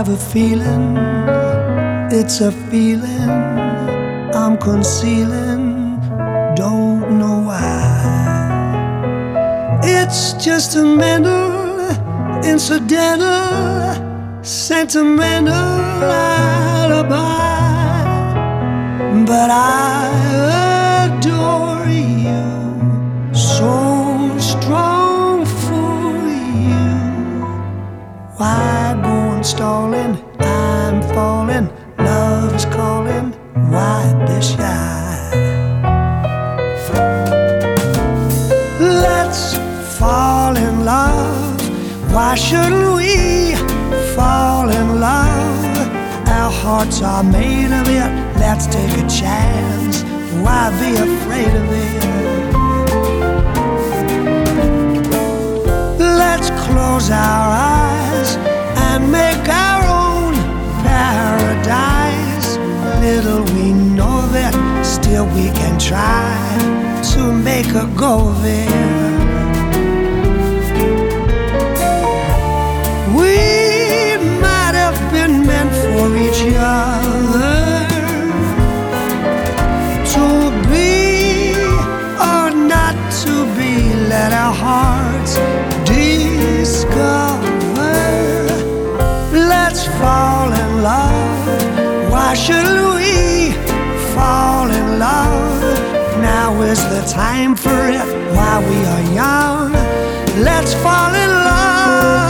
have a feeling, it's a feeling I'm concealing, don't know why. It's just a mental, incidental, sentimental alibi. But I I'm falling. Love is calling. Why be shy? Let's fall in love. Why shouldn't we fall in love? Our hearts are made of it. Let's take a chance. Why be afraid of it? Let's close our eyes still we can try to make a go of it. We might have been meant for each other to be or not to be. Let our hearts discover. Let's fall in love. Why shouldn't we fall in love? Now is the time for it while we are young. Let's fall in love.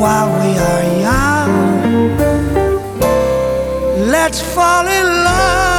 while we are young. Let's fall in love.